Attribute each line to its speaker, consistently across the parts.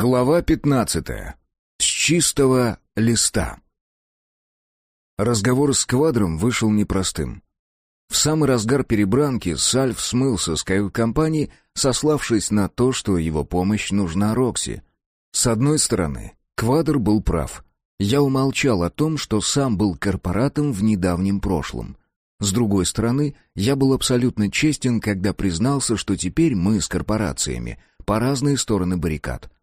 Speaker 1: Глава 15. С чистого листа. Разговор с квадром вышел непростым. В самый разгар перебранки Сальв смылся с кают-компании, сославшись на то, что его помощь нужна Рокси. С одной стороны, квадр был прав. Я умолчал о том, что сам был корпоратом в недавнем прошлом. С другой стороны, я был абсолютно честен, когда признался, что теперь мы с корпорациями по разные стороны баррикад —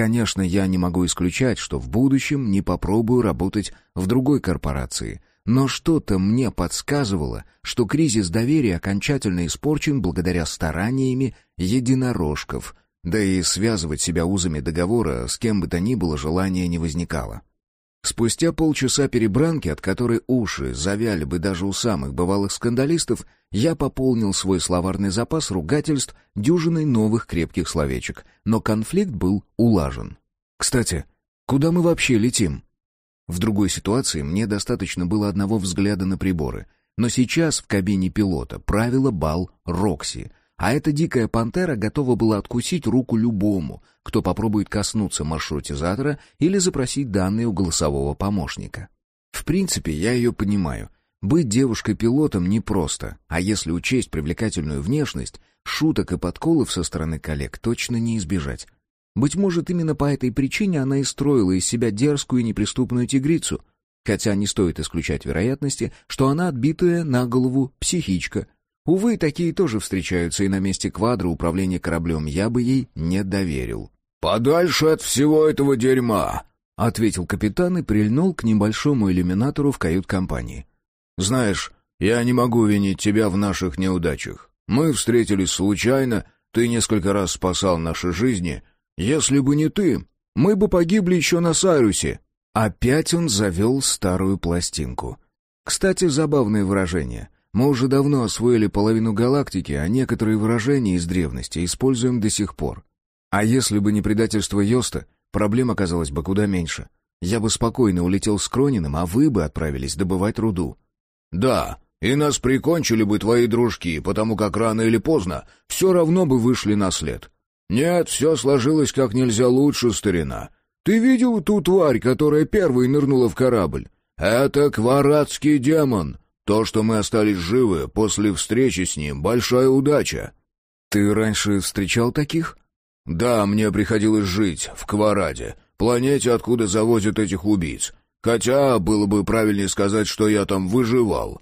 Speaker 1: Конечно, я не могу исключать, что в будущем не попробую работать в другой корпорации, но что-то мне подсказывало, что кризис доверия окончательно испорчен благодаря стараниями единорожков, да и связывать себя узами договора с кем бы то ни было желания не возникало. Спустя полчаса перебранки, от которой уши завяли бы даже у самых бывалых скандалистов, я пополнил свой словарный запас ругательств дюжиной новых крепких словечек, но конфликт был улажен. Кстати, куда мы вообще летим? В другой ситуации мне достаточно было одного взгляда на приборы, но сейчас в кабине пилота правила бал Рокси, а эта дикая пантера готова была откусить руку любому, кто попробует коснуться маршрутизатора или запросить данные у голосового помощника. В принципе, я ее понимаю. Быть девушкой-пилотом непросто, а если учесть привлекательную внешность, шуток и подколов со стороны коллег точно не избежать. Быть может, именно по этой причине она и строила из себя дерзкую и неприступную тигрицу, хотя не стоит исключать вероятности, что она отбитая на голову психичка — Увы, такие тоже встречаются, и на месте квадра управления кораблем я бы ей не доверил.
Speaker 2: «Подальше от всего этого дерьма!»
Speaker 1: — ответил капитан и прильнул к небольшому иллюминатору в кают-компании.
Speaker 2: «Знаешь, я не могу винить тебя в наших неудачах. Мы встретились случайно, ты несколько раз спасал наши жизни. Если бы не ты, мы бы погибли еще на Сайрусе».
Speaker 1: Опять он завел старую пластинку. Кстати, забавное выражение — мы уже давно освоили половину галактики, а некоторые выражения из древности используем до сих пор. А если бы не предательство Йоста, проблем оказалось бы куда меньше. Я бы спокойно улетел с Крониным, а вы бы отправились добывать руду.
Speaker 2: «Да, и нас прикончили бы твои дружки, потому как рано или поздно все равно бы вышли на след. Нет, все сложилось как нельзя лучше, старина. Ты видел ту тварь, которая первой нырнула в корабль? Это кварадский демон, то, что мы остались живы после встречи с ним, большая удача».
Speaker 1: «Ты раньше встречал таких?»
Speaker 2: «Да, мне приходилось жить в Квараде, планете, откуда завозят этих убийц. Хотя было бы правильнее сказать, что я там выживал».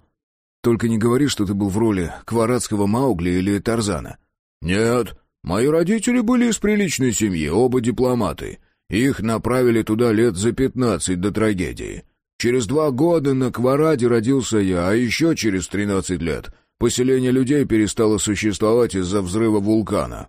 Speaker 1: «Только не говори, что ты был в роли кварадского Маугли или Тарзана».
Speaker 2: «Нет, мои родители были из приличной семьи, оба дипломаты. Их направили туда лет за пятнадцать до трагедии. Через два года на Квараде родился я, а еще через тринадцать лет поселение людей перестало существовать из-за взрыва вулкана.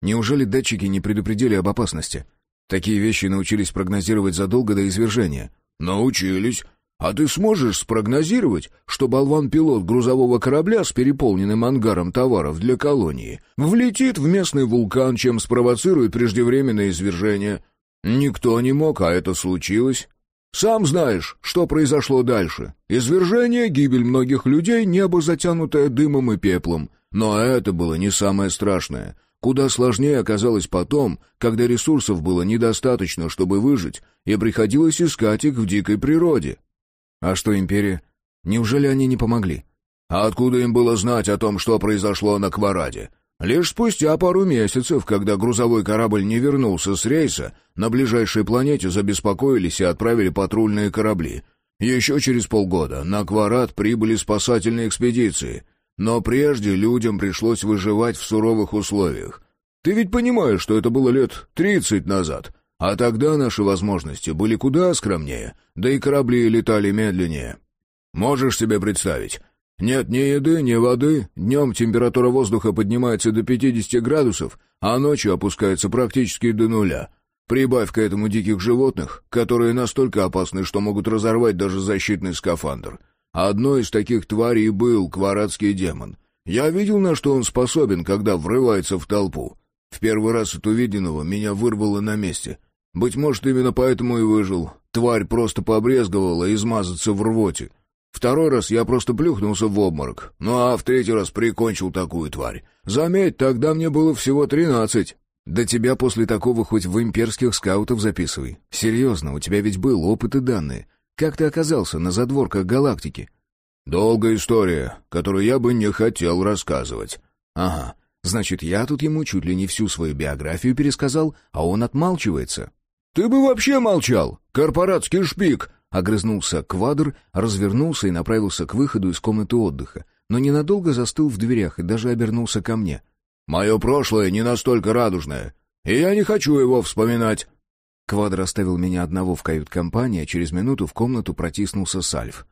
Speaker 1: Неужели датчики не предупредили об опасности? Такие вещи научились прогнозировать задолго до извержения.
Speaker 2: Научились. А ты сможешь спрогнозировать, что болван-пилот грузового корабля с переполненным ангаром товаров для колонии влетит в местный вулкан, чем спровоцирует преждевременное извержение? Никто не мог, а это случилось. Сам знаешь, что произошло дальше. Извержение, гибель многих людей, небо, затянутое дымом и пеплом. Но это было не самое страшное. Куда сложнее оказалось потом, когда ресурсов было недостаточно, чтобы выжить, и приходилось искать их в дикой природе.
Speaker 1: А что империя? Неужели они не помогли?
Speaker 2: А откуда им было знать о том, что произошло на Квараде? Лишь спустя пару месяцев, когда грузовой корабль не вернулся с рейса, на ближайшей планете забеспокоились и отправили патрульные корабли. Еще через полгода на Кварат прибыли спасательные экспедиции. Но прежде людям пришлось выживать в суровых условиях. Ты ведь понимаешь, что это было лет тридцать назад, а тогда наши возможности были куда скромнее, да и корабли летали медленнее. Можешь себе представить, нет ни еды, ни воды, днем температура воздуха поднимается до 50 градусов, а ночью опускается практически до нуля. Прибавь к этому диких животных, которые настолько опасны, что могут разорвать даже защитный скафандр. Одной из таких тварей был кварадский демон. Я видел, на что он способен, когда врывается в толпу. В первый раз от увиденного меня вырвало на месте. Быть может, именно поэтому и выжил. Тварь просто побрезговала измазаться в рвоте. Второй раз я просто плюхнулся в обморок. Ну а в третий раз прикончил такую тварь. Заметь, тогда мне было всего тринадцать.
Speaker 1: Да тебя после такого хоть в имперских скаутов записывай. Серьезно, у тебя ведь был опыт и данные. Как ты оказался на задворках галактики?»
Speaker 2: «Долгая история, которую я бы не хотел рассказывать».
Speaker 1: «Ага, значит, я тут ему чуть ли не всю свою биографию пересказал, а он отмалчивается».
Speaker 2: «Ты бы вообще молчал, корпоратский шпик!»
Speaker 1: Огрызнулся квадр, развернулся и направился к выходу из комнаты отдыха, но ненадолго застыл в дверях и даже обернулся ко мне.
Speaker 2: «Мое прошлое не настолько радужное, и я не хочу его вспоминать».
Speaker 1: Квадр оставил меня одного в кают-компании, а через минуту в комнату протиснулся Сальф.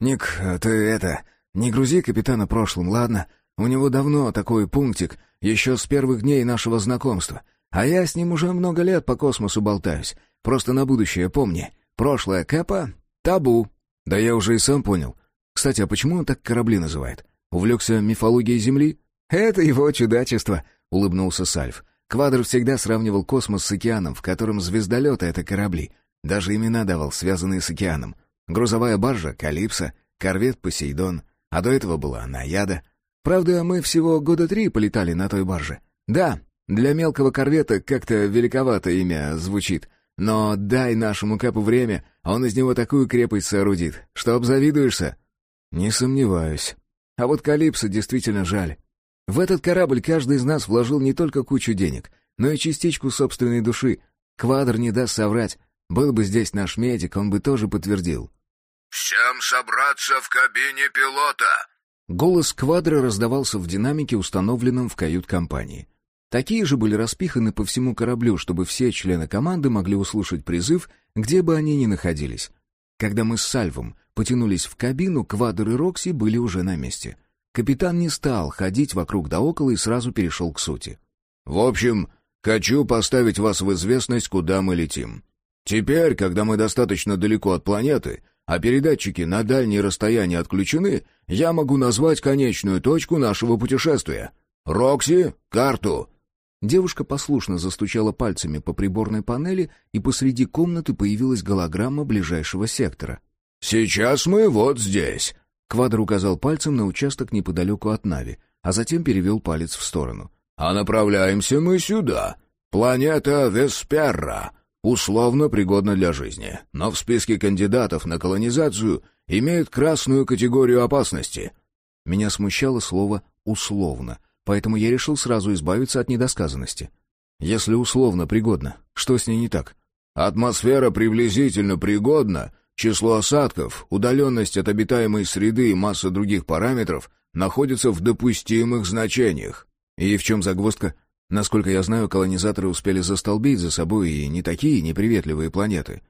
Speaker 1: «Ник, ты это, не грузи капитана прошлым, ладно? У него давно такой пунктик, еще с первых дней нашего знакомства. А я с ним уже много лет по космосу болтаюсь. Просто на будущее помни. Прошлое Кэпа — табу. Да я уже и сам понял. Кстати, а почему он так корабли называет? Увлекся мифологией Земли? Это его чудачество, — улыбнулся Сальф. Квадр всегда сравнивал космос с океаном, в котором звездолеты — это корабли. Даже имена давал, связанные с океаном. Грузовая баржа — Калипсо, корвет — Посейдон, а до этого была Наяда. Правда, мы всего года три полетали на той барже. Да, для мелкого корвета как-то великовато имя звучит — но дай нашему Капу время, а он из него такую крепость соорудит, что обзавидуешься». «Не сомневаюсь. А вот Калипсо действительно жаль. В этот корабль каждый из нас вложил не только кучу денег, но и частичку собственной души. Квадр не даст соврать. Был бы здесь наш медик, он бы тоже подтвердил».
Speaker 2: «Всем собраться в кабине пилота!»
Speaker 1: Голос Квадра раздавался в динамике, установленном в кают-компании. Такие же были распиханы по всему кораблю, чтобы все члены команды могли услышать призыв, где бы они ни находились. Когда мы с Сальвом потянулись в кабину, Квадр и Рокси были уже на месте. Капитан не стал ходить вокруг да около и сразу перешел к сути.
Speaker 2: «В общем, хочу поставить вас в известность, куда мы летим. Теперь, когда мы достаточно далеко от планеты, а передатчики на дальние расстояния отключены, я могу назвать конечную точку нашего путешествия. Рокси, карту!»
Speaker 1: Девушка послушно застучала пальцами по приборной панели, и посреди комнаты появилась голограмма ближайшего сектора.
Speaker 2: «Сейчас мы вот здесь!»
Speaker 1: Квадр указал пальцем на участок неподалеку от Нави, а затем перевел палец в сторону.
Speaker 2: «А направляемся мы сюда. Планета Весперра. Условно пригодна для жизни, но в списке кандидатов на колонизацию имеет красную категорию опасности».
Speaker 1: Меня смущало слово «условно», поэтому я решил сразу избавиться от недосказанности. Если условно пригодно, что с ней не так?
Speaker 2: Атмосфера приблизительно пригодна, число осадков, удаленность от обитаемой среды и масса других параметров находятся в допустимых значениях.
Speaker 1: И в чем загвоздка? Насколько я знаю, колонизаторы успели застолбить за собой и не такие неприветливые планеты.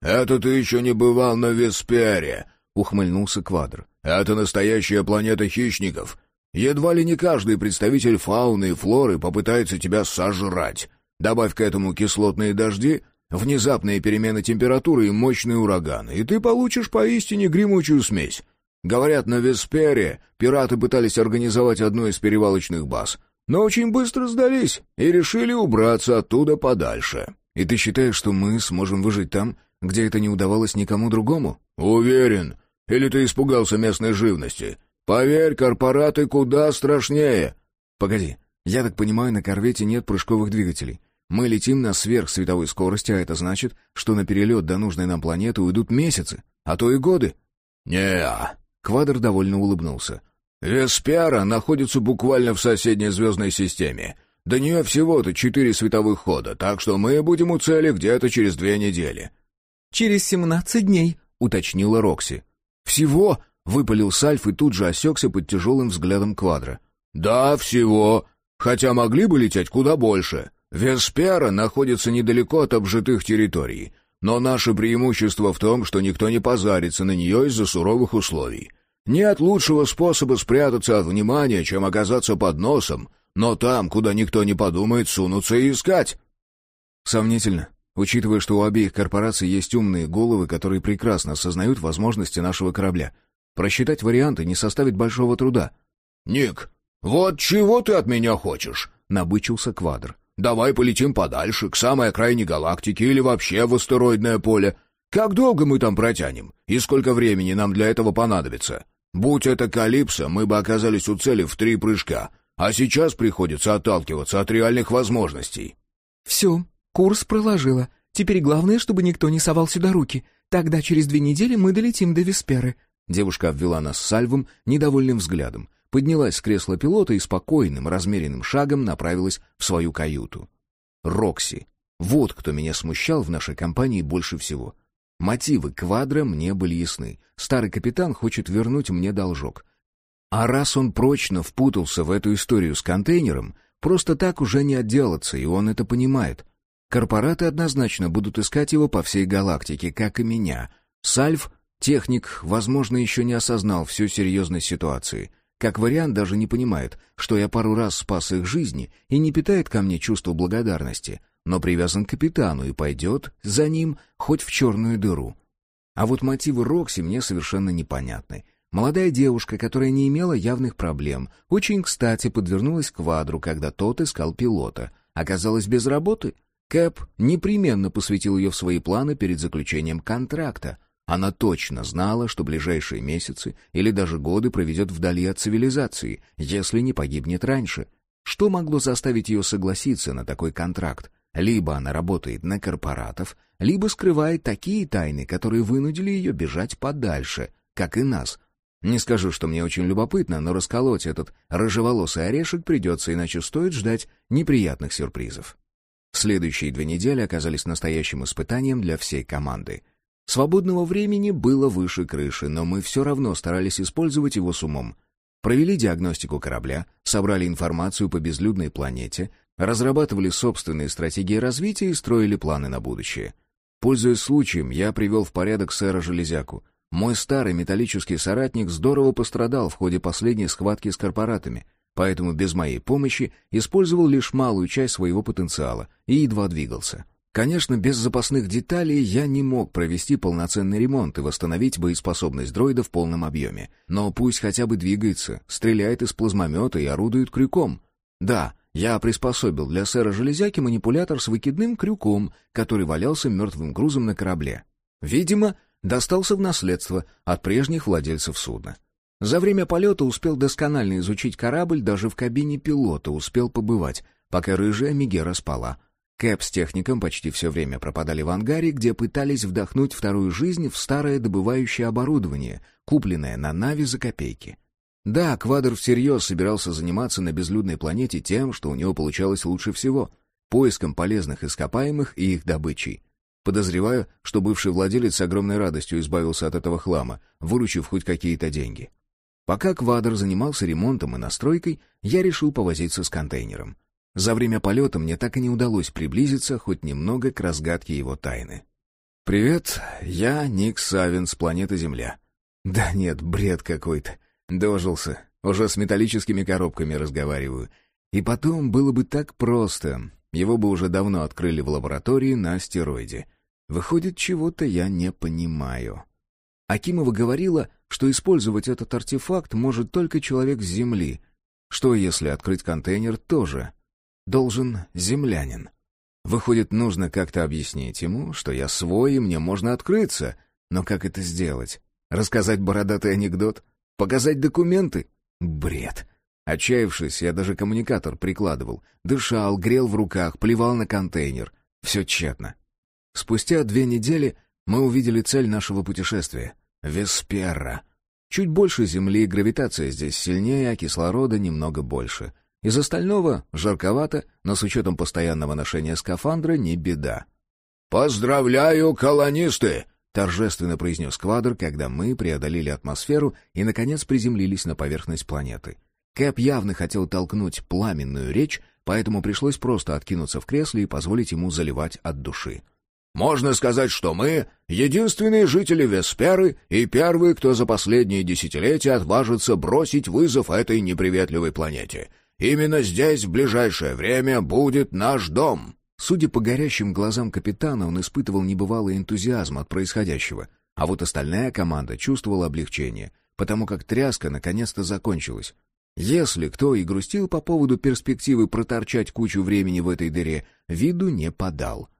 Speaker 2: «Это ты еще не бывал на Веспере», —
Speaker 1: ухмыльнулся Квадр.
Speaker 2: «Это настоящая планета хищников, Едва ли не каждый представитель фауны и флоры попытается тебя сожрать. Добавь к этому кислотные дожди, внезапные перемены температуры и мощные ураганы, и ты получишь поистине гремучую смесь. Говорят, на Веспере пираты пытались организовать одну из перевалочных баз, но очень быстро сдались и решили убраться оттуда подальше.
Speaker 1: И ты считаешь, что мы сможем выжить там, где это не удавалось никому другому?
Speaker 2: Уверен. Или ты испугался местной живности? Поверь, корпораты куда страшнее.
Speaker 1: Погоди, я так понимаю, на корвете нет прыжковых двигателей. Мы летим на сверхсветовой скорости, а это значит, что на перелет до нужной нам планеты уйдут месяцы, а то и годы.
Speaker 2: не
Speaker 1: Квадр довольно улыбнулся.
Speaker 2: Веспиара находится буквально в соседней звездной системе. До нее всего-то четыре световых хода, так что мы будем у цели где-то через две недели».
Speaker 3: «Через семнадцать дней», — уточнила Рокси.
Speaker 1: «Всего?» Выпалил Сальф и тут же осекся под тяжелым взглядом квадра.
Speaker 2: «Да, всего. Хотя могли бы лететь куда больше. Веспера находится недалеко от обжитых территорий. Но наше преимущество в том, что никто не позарится на нее из-за суровых условий. Нет лучшего способа спрятаться от внимания, чем оказаться под носом, но там, куда никто не подумает, сунуться и искать».
Speaker 1: «Сомнительно», учитывая, что у обеих корпораций есть умные головы, которые прекрасно осознают возможности нашего корабля. Просчитать варианты не составит большого труда.
Speaker 2: «Ник, вот чего ты от меня хочешь?»
Speaker 1: — набычился Квадр.
Speaker 2: «Давай полетим подальше, к самой окраине галактики или вообще в астероидное поле. Как долго мы там протянем? И сколько времени нам для этого понадобится? Будь это Калипсо, мы бы оказались у цели в три прыжка. а сейчас приходится отталкиваться от реальных возможностей».
Speaker 3: «Все, курс проложила. Теперь главное, чтобы никто не совал сюда руки. Тогда через две недели мы долетим до Весперы».
Speaker 1: Девушка обвела нас Сальвом недовольным взглядом, поднялась с кресла пилота и спокойным, размеренным шагом направилась в свою каюту. Рокси. Вот кто меня смущал в нашей компании больше всего. Мотивы квадра мне были ясны. Старый капитан хочет вернуть мне должок. А раз он прочно впутался в эту историю с контейнером, просто так уже не отделаться, и он это понимает. Корпораты однозначно будут искать его по всей галактике, как и меня. Сальв, техник, возможно, еще не осознал всю серьезность ситуации. Как вариант, даже не понимает, что я пару раз спас их жизни и не питает ко мне чувство благодарности, но привязан к капитану и пойдет за ним хоть в черную дыру. А вот мотивы Рокси мне совершенно непонятны. Молодая девушка, которая не имела явных проблем, очень кстати подвернулась квадру, когда тот искал пилота. Оказалась без работы — Кэп непременно посвятил ее в свои планы перед заключением контракта. Она точно знала, что ближайшие месяцы или даже годы проведет вдали от цивилизации, если не погибнет раньше. Что могло заставить ее согласиться на такой контракт? Либо она работает на корпоратов, либо скрывает такие тайны, которые вынудили ее бежать подальше, как и нас. Не скажу, что мне очень любопытно, но расколоть этот рыжеволосый орешек придется, иначе стоит ждать неприятных сюрпризов. Следующие две недели оказались настоящим испытанием для всей команды. Свободного времени было выше крыши, но мы все равно старались использовать его с умом. Провели диагностику корабля, собрали информацию по безлюдной планете, разрабатывали собственные стратегии развития и строили планы на будущее. Пользуясь случаем, я привел в порядок сэра Железяку. Мой старый металлический соратник здорово пострадал в ходе последней схватки с корпоратами — поэтому без моей помощи использовал лишь малую часть своего потенциала и едва двигался. Конечно, без запасных деталей я не мог провести полноценный ремонт и восстановить боеспособность дроида в полном объеме. Но пусть хотя бы двигается, стреляет из плазмомета и орудует крюком. Да, я приспособил для сэра Железяки манипулятор с выкидным крюком, который валялся мертвым грузом на корабле. Видимо, достался в наследство от прежних владельцев судна. За время полета успел досконально изучить корабль, даже в кабине пилота успел побывать, пока рыжая Мегера спала. Кэп с техником почти все время пропадали в ангаре, где пытались вдохнуть вторую жизнь в старое добывающее оборудование, купленное на Нави за копейки. Да, Квадр всерьез собирался заниматься на безлюдной планете тем, что у него получалось лучше всего — поиском полезных ископаемых и их добычей. Подозреваю, что бывший владелец с огромной радостью избавился от этого хлама, выручив хоть какие-то деньги. Пока Квадр занимался ремонтом и настройкой, я решил повозиться с контейнером. За время полета мне так и не удалось приблизиться хоть немного к разгадке его тайны. «Привет, я Ник Савин с планеты Земля». «Да нет, бред какой-то. Дожился. Уже с металлическими коробками разговариваю. И потом было бы так просто. Его бы уже давно открыли в лаборатории на астероиде. Выходит, чего-то я не понимаю». Акимова говорила, что использовать этот артефакт может только человек с Земли. Что если открыть контейнер тоже? Должен землянин. Выходит, нужно как-то объяснить ему, что я свой и мне можно открыться. Но как это сделать? Рассказать бородатый анекдот? Показать документы? Бред. Отчаявшись, я даже коммуникатор прикладывал. Дышал, грел в руках, плевал на контейнер. Все тщетно. Спустя две недели мы увидели цель нашего путешествия — Весперра. Чуть больше Земли, гравитация здесь сильнее, а кислорода немного больше. Из остального жарковато, но с учетом постоянного ношения скафандра не беда.
Speaker 2: «Поздравляю, колонисты!»
Speaker 1: — торжественно произнес Квадр, когда мы преодолели атмосферу и, наконец, приземлились на поверхность планеты. Кэп явно хотел толкнуть пламенную речь, поэтому пришлось просто откинуться в кресле и позволить ему заливать от души.
Speaker 2: Можно сказать, что мы — единственные жители Весперы и первые, кто за последние десятилетия отважится бросить вызов этой неприветливой планете. Именно здесь в ближайшее время будет наш дом».
Speaker 1: Судя по горящим глазам капитана, он испытывал небывалый энтузиазм от происходящего, а вот остальная команда чувствовала облегчение, потому как тряска наконец-то закончилась. Если кто и грустил по поводу перспективы проторчать кучу времени в этой дыре, виду не подал —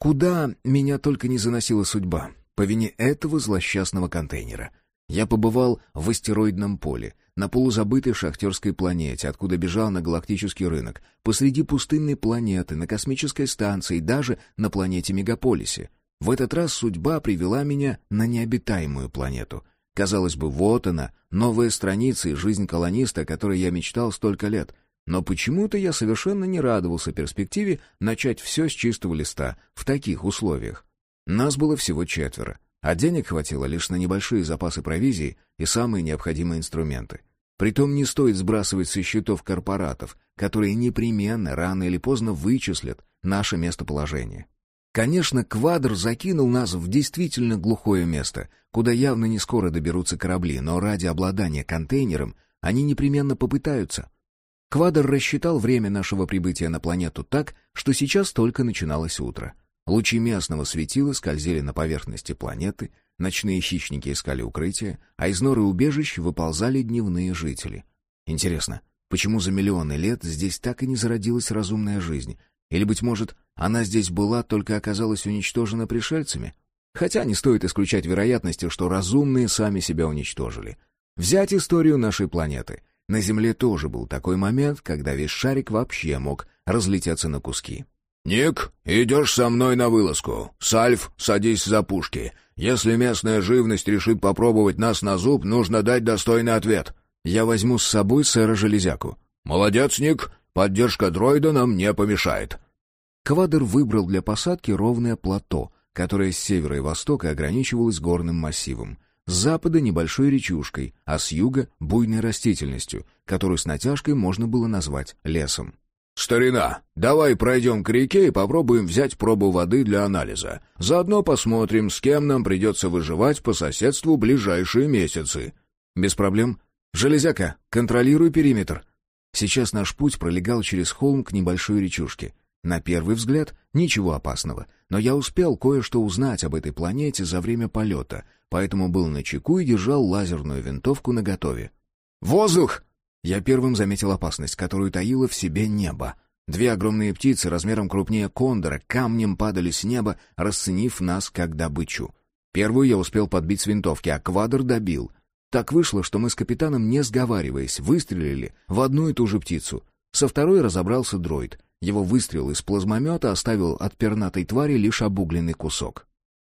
Speaker 1: Куда меня только не заносила судьба, по вине этого злосчастного контейнера. Я побывал в астероидном поле, на полузабытой шахтерской планете, откуда бежал на галактический рынок, посреди пустынной планеты, на космической станции, даже на планете-мегаполисе. В этот раз судьба привела меня на необитаемую планету. Казалось бы, вот она, новая страница и жизнь колониста, о которой я мечтал столько лет. Но почему-то я совершенно не радовался перспективе начать все с чистого листа, в таких условиях. Нас было всего четверо, а денег хватило лишь на небольшие запасы провизии и самые необходимые инструменты. Притом не стоит сбрасывать со счетов корпоратов, которые непременно рано или поздно вычислят наше местоположение. Конечно, квадр закинул нас в действительно глухое место, куда явно не скоро доберутся корабли, но ради обладания контейнером они непременно попытаются. Квадр рассчитал время нашего прибытия на планету так, что сейчас только начиналось утро. Лучи местного светила скользили на поверхности планеты, ночные хищники искали укрытия, а из норы убежищ выползали дневные жители. Интересно, почему за миллионы лет здесь так и не зародилась разумная жизнь? Или, быть может, она здесь была, только оказалась уничтожена пришельцами? Хотя не стоит исключать вероятности, что разумные сами себя уничтожили. Взять историю нашей планеты. На Земле тоже был такой момент, когда весь шарик вообще мог разлететься на куски.
Speaker 2: «Ник, идешь со мной на вылазку. Сальф, садись за пушки. Если местная живность решит попробовать нас на зуб, нужно дать достойный ответ.
Speaker 1: Я возьму с собой сэра Железяку».
Speaker 2: «Молодец, Ник. Поддержка дроида нам не помешает».
Speaker 1: Квадр выбрал для посадки ровное плато, которое с севера и востока ограничивалось горным массивом. С запада небольшой речушкой, а с юга — буйной растительностью, которую с натяжкой можно было назвать лесом.
Speaker 2: «Старина, давай пройдем к реке и попробуем взять пробу воды для анализа. Заодно посмотрим, с кем нам придется выживать по соседству ближайшие месяцы».
Speaker 1: «Без проблем. Железяка, контролируй периметр». Сейчас наш путь пролегал через холм к небольшой речушке. На первый взгляд ничего опасного, но я успел кое-что узнать об этой планете за время полета, поэтому был на чеку и держал лазерную винтовку наготове. «Воздух!» Я первым заметил опасность, которую таило в себе небо. Две огромные птицы размером крупнее кондора камнем падали с неба, расценив нас как добычу. Первую я успел подбить с винтовки, а квадр добил. Так вышло, что мы с капитаном, не сговариваясь, выстрелили в одну и ту же птицу. Со второй разобрался дроид. Его выстрел из плазмомета оставил от пернатой твари лишь обугленный кусок.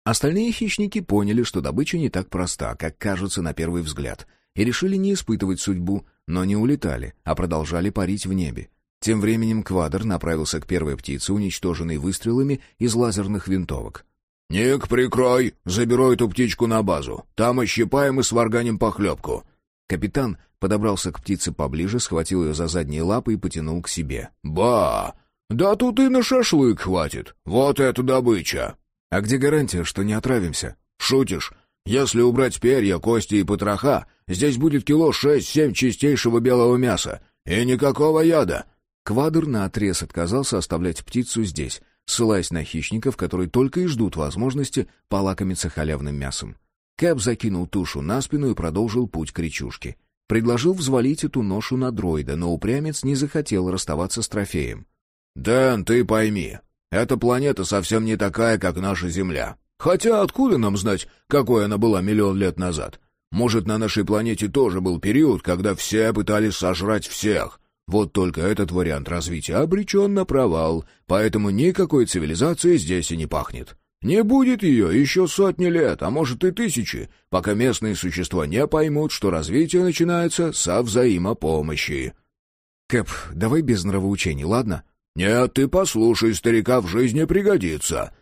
Speaker 1: Остальные хищники поняли, что добыча не так проста, как кажется на первый взгляд, и решили не испытывать судьбу, но не улетали, а продолжали парить в небе. Тем временем Квадр направился к первой птице, уничтоженной выстрелами из лазерных винтовок.
Speaker 2: «Ник, прикрой! Заберу эту птичку на базу. Там ощипаем и сварганим похлебку».
Speaker 1: Капитан подобрался к птице поближе, схватил ее за задние лапы и потянул к себе.
Speaker 2: «Ба! Да тут и на шашлык хватит. Вот это добыча!»
Speaker 1: «А где гарантия, что не отравимся?»
Speaker 2: «Шутишь? Если убрать перья, кости и потроха, здесь будет кило шесть-семь чистейшего белого мяса. И никакого яда.
Speaker 1: Квадр наотрез отказался оставлять птицу здесь, ссылаясь на хищников, которые только и ждут возможности полакомиться халявным мясом. Кэп закинул тушу на спину и продолжил путь к речушке. Предложил взвалить эту ношу на дроида, но упрямец не захотел расставаться с трофеем.
Speaker 2: «Дэн, ты пойми, эта планета совсем не такая, как наша Земля. Хотя откуда нам знать, какой она была миллион лет назад? Может, на нашей планете тоже был период, когда все пытались сожрать всех. Вот только этот вариант развития обречен на провал, поэтому никакой цивилизации здесь и не пахнет. Не будет ее еще сотни лет, а может и тысячи, пока местные существа не поймут, что развитие начинается со взаимопомощи.
Speaker 1: Кэп, давай без нравоучений, ладно?
Speaker 2: Нет, ты послушай, старика в жизни пригодится.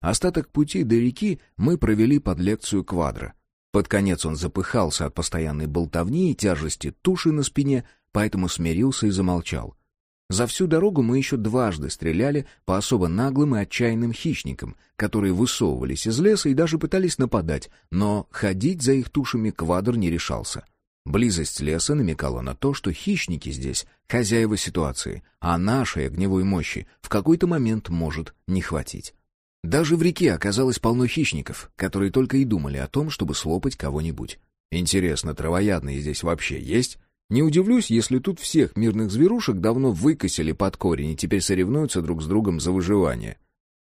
Speaker 1: Остаток пути до реки мы провели под лекцию квадра. Под конец он запыхался от постоянной болтовни и тяжести туши на спине, поэтому смирился и замолчал. За всю дорогу мы еще дважды стреляли по особо наглым и отчаянным хищникам, которые высовывались из леса и даже пытались нападать, но ходить за их тушами квадр не решался. Близость леса намекала на то, что хищники здесь — хозяева ситуации, а нашей огневой мощи в какой-то момент может не хватить. Даже в реке оказалось полно хищников, которые только и думали о том, чтобы слопать кого-нибудь. Интересно, травоядные здесь вообще есть? Не удивлюсь, если тут всех мирных зверушек давно выкосили под корень и теперь соревнуются друг с другом за выживание.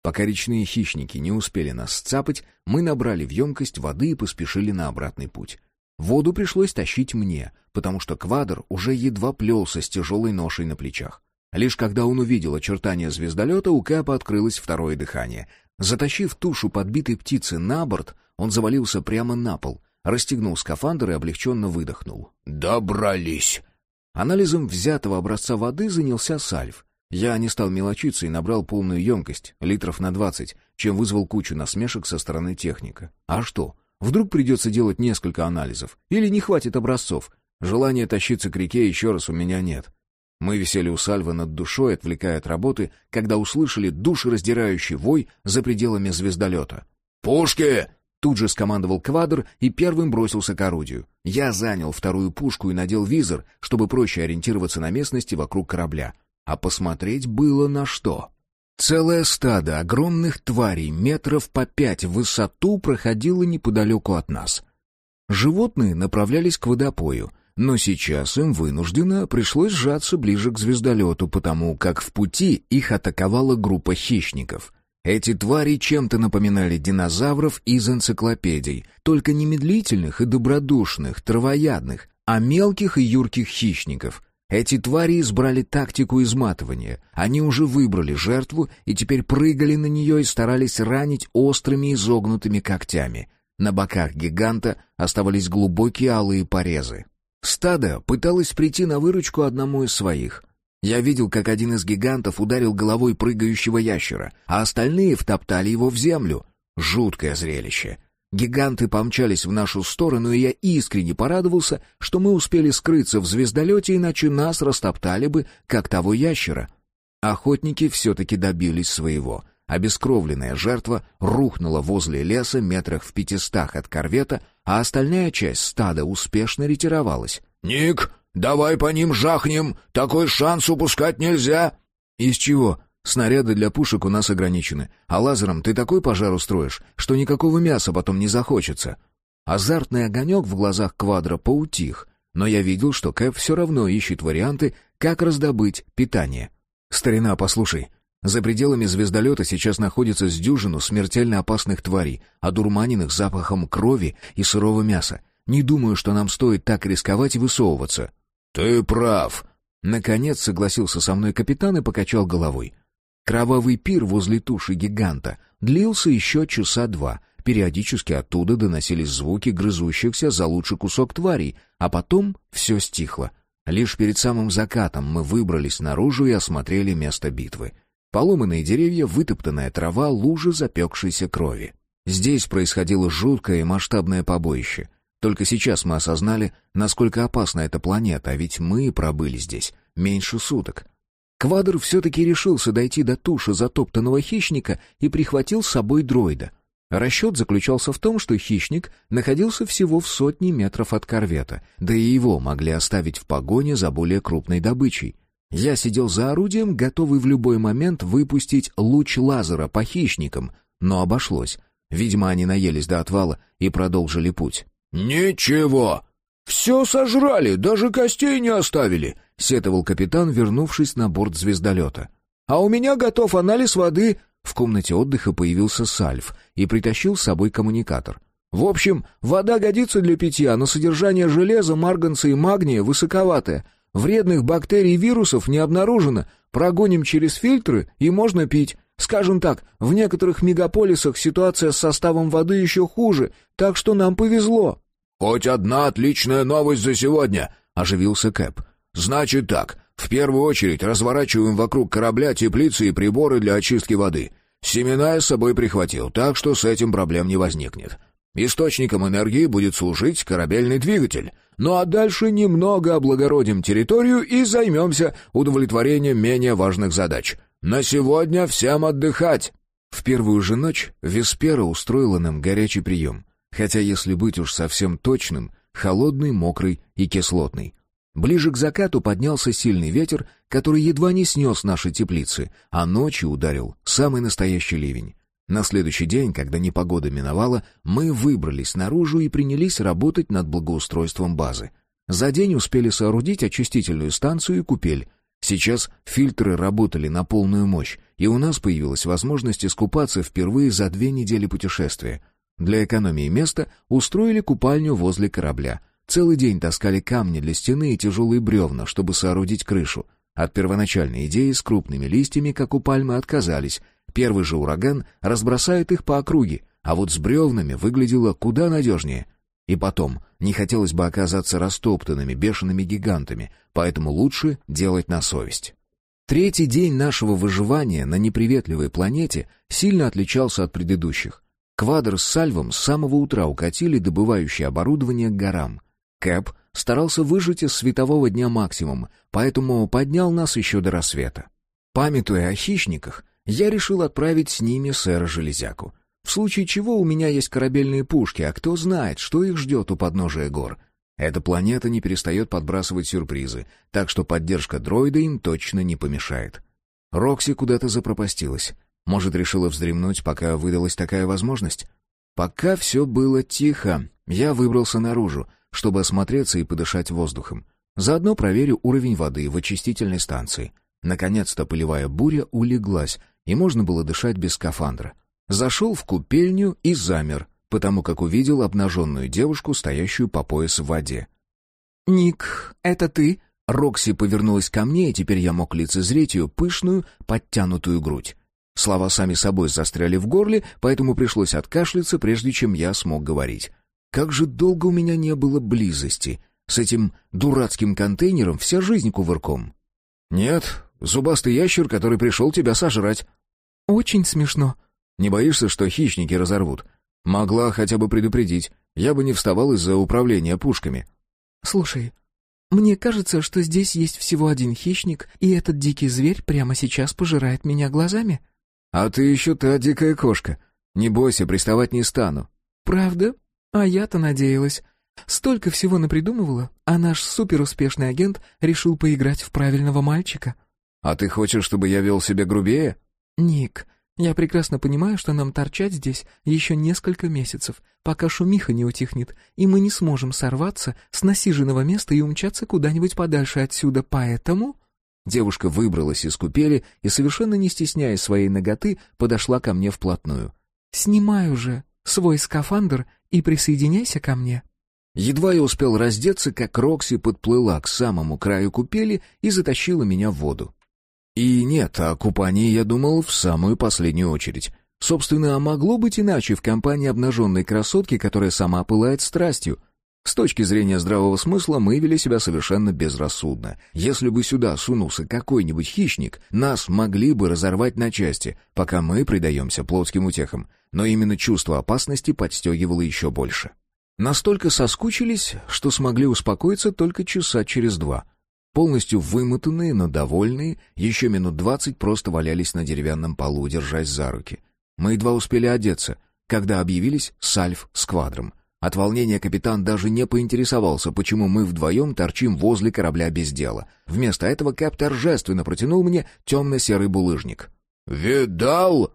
Speaker 1: Пока речные хищники не успели нас сцапать, мы набрали в емкость воды и поспешили на обратный путь. Воду пришлось тащить мне, потому что квадр уже едва плелся с тяжелой ношей на плечах. Лишь когда он увидел очертания звездолета, у Кэпа открылось второе дыхание. Затащив тушу подбитой птицы на борт, он завалился прямо на пол, расстегнул скафандр и облегченно выдохнул.
Speaker 2: «Добрались!»
Speaker 1: Анализом взятого образца воды занялся Сальв. Я не стал мелочиться и набрал полную емкость, литров на двадцать, чем вызвал кучу насмешек со стороны техника. А что? Вдруг придется делать несколько анализов? Или не хватит образцов? Желания тащиться к реке еще раз у меня нет. Мы висели у Сальвы над душой, отвлекая от работы, когда услышали душераздирающий вой за пределами звездолета.
Speaker 2: «Пушки!»
Speaker 1: Тут же скомандовал квадр и первым бросился к орудию. Я занял вторую пушку и надел визор, чтобы проще ориентироваться на местности вокруг корабля. А посмотреть было на что. Целое стадо огромных тварей метров по пять в высоту проходило неподалеку от нас. Животные направлялись к водопою, но сейчас им вынужденно пришлось сжаться ближе к звездолету, потому как в пути их атаковала группа хищников — эти твари чем-то напоминали динозавров из энциклопедий, только не медлительных и добродушных, травоядных, а мелких и юрких хищников. Эти твари избрали тактику изматывания. Они уже выбрали жертву и теперь прыгали на нее и старались ранить острыми изогнутыми когтями. На боках гиганта оставались глубокие алые порезы. Стадо пыталось прийти на выручку одному из своих, я видел, как один из гигантов ударил головой прыгающего ящера, а остальные втоптали его в землю. Жуткое зрелище. Гиганты помчались в нашу сторону, и я искренне порадовался, что мы успели скрыться в звездолете, иначе нас растоптали бы, как того ящера. Охотники все-таки добились своего. Обескровленная жертва рухнула возле леса метрах в пятистах от корвета, а остальная часть стада успешно ретировалась.
Speaker 2: «Ник, Давай по ним жахнем, такой шанс упускать нельзя!»
Speaker 1: «Из чего? Снаряды для пушек у нас ограничены, а лазером ты такой пожар устроишь, что никакого мяса потом не захочется». Азартный огонек в глазах Квадра поутих, но я видел, что Кэп все равно ищет варианты, как раздобыть питание. «Старина, послушай, за пределами звездолета сейчас находится с дюжину смертельно опасных тварей, одурманенных запахом крови и сырого мяса. Не думаю, что нам стоит так рисковать и высовываться».
Speaker 2: «Ты прав!»
Speaker 1: Наконец согласился со мной капитан и покачал головой. Кровавый пир возле туши гиганта длился еще часа два. Периодически оттуда доносились звуки грызущихся за лучший кусок тварей, а потом все стихло. Лишь перед самым закатом мы выбрались наружу и осмотрели место битвы. Поломанные деревья, вытоптанная трава, лужи запекшейся крови. Здесь происходило жуткое и масштабное побоище. Только сейчас мы осознали, насколько опасна эта планета, а ведь мы пробыли здесь меньше суток. Квадр все-таки решился дойти до туши затоптанного хищника и прихватил с собой дроида. Расчет заключался в том, что хищник находился всего в сотне метров от корвета, да и его могли оставить в погоне за более крупной добычей. Я сидел за орудием, готовый в любой момент выпустить луч лазера по хищникам, но обошлось. Видимо, они наелись до отвала и продолжили путь.
Speaker 2: «Ничего! Все сожрали, даже костей не оставили!»
Speaker 1: — сетовал капитан, вернувшись на борт звездолета.
Speaker 3: «А у меня готов анализ воды!»
Speaker 1: В комнате отдыха появился Сальф и притащил с собой коммуникатор.
Speaker 3: «В общем, вода годится для питья, но содержание железа, марганца и магния высоковатое. Вредных бактерий и вирусов не обнаружено. Прогоним через фильтры, и можно пить. Скажем так, в некоторых мегаполисах ситуация с составом воды еще хуже, так что нам повезло».
Speaker 2: «Хоть одна отличная новость за сегодня», — оживился Кэп. «Значит так, в первую очередь разворачиваем вокруг корабля теплицы и приборы для очистки воды. Семена я с собой прихватил, так что с этим проблем не возникнет. Источником энергии будет служить корабельный двигатель. Ну а дальше немного облагородим территорию и займемся удовлетворением менее важных задач. На сегодня всем отдыхать!»
Speaker 1: В первую же ночь Веспера устроила нам горячий прием, хотя, если быть уж совсем точным, холодный, мокрый и кислотный. Ближе к закату поднялся сильный ветер, который едва не снес наши теплицы, а ночью ударил самый настоящий ливень. На следующий день, когда непогода миновала, мы выбрались наружу и принялись работать над благоустройством базы. За день успели соорудить очистительную станцию и купель, Сейчас фильтры работали на полную мощь, и у нас появилась возможность искупаться впервые за две недели путешествия. Для экономии места устроили купальню возле корабля. Целый день таскали камни для стены и тяжелые бревна, чтобы соорудить крышу. От первоначальной идеи с крупными листьями, как у пальмы, отказались. Первый же ураган разбросает их по округе, а вот с бревнами выглядело куда надежнее. И потом, не хотелось бы оказаться растоптанными бешеными гигантами, поэтому лучше делать на совесть. Третий день нашего выживания на неприветливой планете сильно отличался от предыдущих. Квадр с Сальвом с самого утра укатили добывающее оборудование к горам. Кэп старался выжить из светового дня максимум, поэтому поднял нас еще до рассвета. Памятуя о хищниках, я решил отправить с ними сэра Железяку. В случае чего у меня есть корабельные пушки, а кто знает, что их ждет у подножия гор. Эта планета не перестает подбрасывать сюрпризы, так что поддержка дроида им точно не помешает. Рокси куда-то запропастилась. Может, решила вздремнуть, пока выдалась такая возможность? Пока все было тихо, я выбрался наружу, чтобы осмотреться и подышать воздухом. Заодно проверю уровень воды в очистительной станции. Наконец-то полевая буря улеглась, и можно было дышать без скафандра. Зашел в купельню и замер, потому как увидел обнаженную девушку, стоящую по пояс в воде.
Speaker 3: «Ник, это ты?»
Speaker 1: Рокси повернулась ко мне, и теперь я мог лицезреть ее пышную, подтянутую грудь. Слова сами собой застряли в горле, поэтому пришлось откашляться, прежде чем я смог говорить. Как же долго у меня не было близости. С этим дурацким контейнером вся жизнь кувырком. «Нет, зубастый ящер, который пришел тебя сожрать».
Speaker 3: «Очень смешно».
Speaker 1: «Не боишься, что хищники разорвут? Могла хотя бы предупредить. Я бы не вставал из-за управления пушками».
Speaker 3: «Слушай, мне кажется, что здесь есть всего один хищник, и этот дикий зверь прямо сейчас пожирает меня глазами».
Speaker 1: «А ты еще та дикая кошка. Не бойся, приставать не стану».
Speaker 3: «Правда? А я-то надеялась. Столько всего напридумывала, а наш суперуспешный агент решил поиграть в правильного мальчика».
Speaker 1: «А ты хочешь, чтобы я вел себя грубее?»
Speaker 3: «Ник, я прекрасно понимаю, что нам торчать здесь еще несколько месяцев, пока шумиха не утихнет, и мы не сможем сорваться с насиженного места и умчаться куда-нибудь подальше отсюда, поэтому...»
Speaker 1: Девушка выбралась из купели и, совершенно не стесняясь своей ноготы, подошла ко мне вплотную.
Speaker 3: «Снимай уже свой скафандр и присоединяйся ко мне».
Speaker 1: Едва я успел раздеться, как Рокси подплыла к самому краю купели и затащила меня в воду. И нет, о купании я думал в самую последнюю очередь. Собственно, а могло быть иначе в компании обнаженной красотки, которая сама пылает страстью. С точки зрения здравого смысла мы вели себя совершенно безрассудно. Если бы сюда сунулся какой-нибудь хищник, нас могли бы разорвать на части, пока мы предаемся плотским утехам. Но именно чувство опасности подстегивало еще больше. Настолько соскучились, что смогли успокоиться только часа через два. Полностью вымотанные, но довольные, еще минут двадцать просто валялись на деревянном полу, держась за руки. Мы едва успели одеться, когда объявились Сальф с квадром. От волнения капитан даже не поинтересовался, почему мы вдвоем торчим возле корабля без дела. Вместо этого Кэп торжественно протянул мне темно-серый булыжник.
Speaker 2: «Видал?»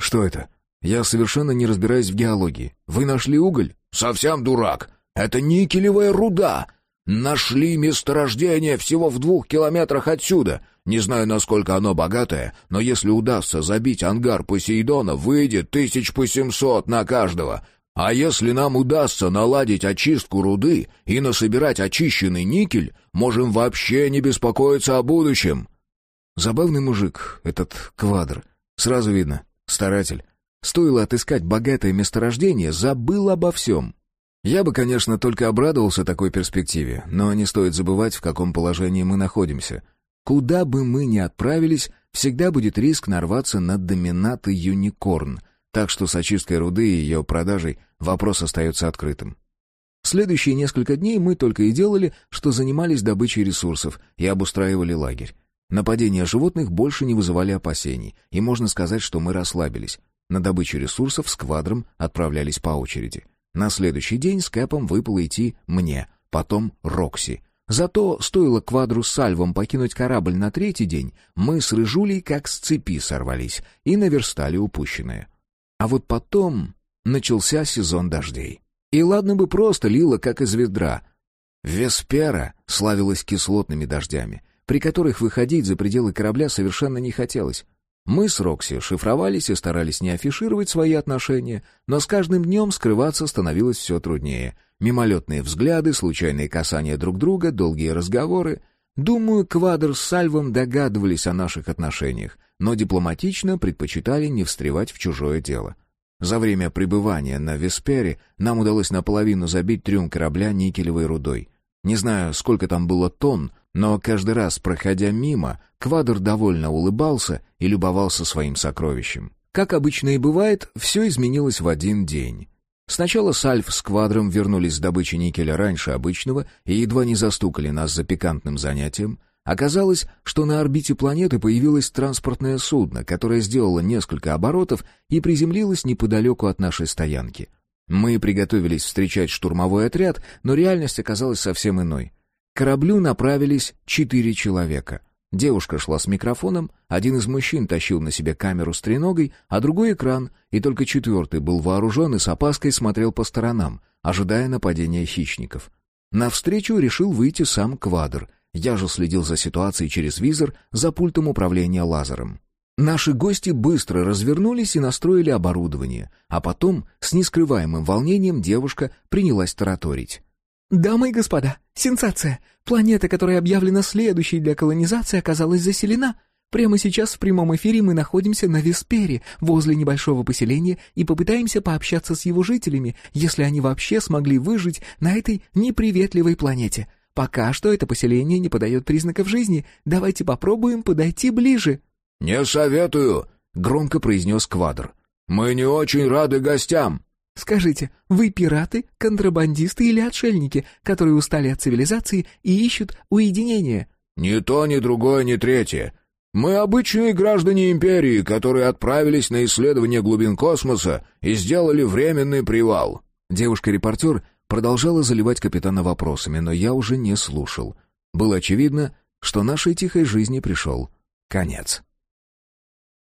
Speaker 1: «Что это?» «Я совершенно не разбираюсь в геологии. Вы нашли уголь?»
Speaker 2: «Совсем дурак. Это никелевая руда. Нашли месторождение всего в двух километрах отсюда. Не знаю, насколько оно богатое, но если удастся забить ангар Посейдона, выйдет тысяч по семьсот на каждого. А если нам удастся наладить очистку руды и насобирать очищенный никель, можем вообще не беспокоиться о будущем».
Speaker 1: Забавный мужик, этот квадр. Сразу видно, старатель. Стоило отыскать богатое месторождение, забыл обо всем. Я бы, конечно, только обрадовался такой перспективе, но не стоит забывать, в каком положении мы находимся. Куда бы мы ни отправились, всегда будет риск нарваться на доминаты юникорн — так что с очисткой руды и ее продажей вопрос остается открытым. Следующие несколько дней мы только и делали, что занимались добычей ресурсов и обустраивали лагерь. Нападения животных больше не вызывали опасений, и можно сказать, что мы расслабились. На добычу ресурсов с квадром отправлялись по очереди. На следующий день с Кэпом выпало идти мне, потом Рокси. Зато стоило квадру с Сальвом покинуть корабль на третий день, мы с Рыжулей как с цепи сорвались и наверстали упущенное. А вот потом начался сезон дождей. И ладно бы просто лило, как из ведра. Веспера славилась кислотными дождями, при которых выходить за пределы корабля совершенно не хотелось. Мы с Рокси шифровались и старались не афишировать свои отношения, но с каждым днем скрываться становилось все труднее. Мимолетные взгляды, случайные касания друг друга, долгие разговоры. Думаю, Квадр с Сальвом догадывались о наших отношениях, но дипломатично предпочитали не встревать в чужое дело. За время пребывания на Веспере нам удалось наполовину забить трюм корабля никелевой рудой. Не знаю, сколько там было тонн, но каждый раз, проходя мимо, Квадр довольно улыбался и любовался своим сокровищем. Как обычно и бывает, все изменилось в один день. Сначала Сальф с Квадром вернулись с добычи никеля раньше обычного и едва не застукали нас за пикантным занятием. Оказалось, что на орбите планеты появилось транспортное судно, которое сделало несколько оборотов и приземлилось неподалеку от нашей стоянки. Мы приготовились встречать штурмовой отряд, но реальность оказалась совсем иной. К кораблю направились четыре человека. Девушка шла с микрофоном, один из мужчин тащил на себе камеру с треногой, а другой — экран, и только четвертый был вооружен и с опаской смотрел по сторонам, ожидая нападения хищников. Навстречу решил выйти сам Квадр, я же следил за ситуацией через визор за пультом управления лазером. Наши гости быстро развернулись и настроили оборудование, а потом, с нескрываемым волнением, девушка принялась тараторить.
Speaker 4: «Дамы и господа, сенсация! Планета, которая объявлена следующей для колонизации, оказалась заселена. Прямо сейчас в прямом эфире мы находимся на Веспере, возле небольшого поселения, и попытаемся пообщаться с его жителями, если они вообще смогли выжить на этой неприветливой планете. Пока что это поселение не подает признаков жизни. Давайте попробуем подойти ближе».
Speaker 2: «Не советую», — громко произнес Квадр. «Мы не очень рады гостям».
Speaker 4: «Скажите, вы пираты, контрабандисты или отшельники, которые устали от цивилизации и ищут уединения?»
Speaker 2: «Ни то, ни другое, ни третье. Мы обычные граждане империи, которые отправились на исследование глубин космоса и сделали временный привал».
Speaker 1: Девушка-репортер продолжала заливать капитана вопросами, но я уже не слушал. Было очевидно, что нашей тихой жизни пришел конец.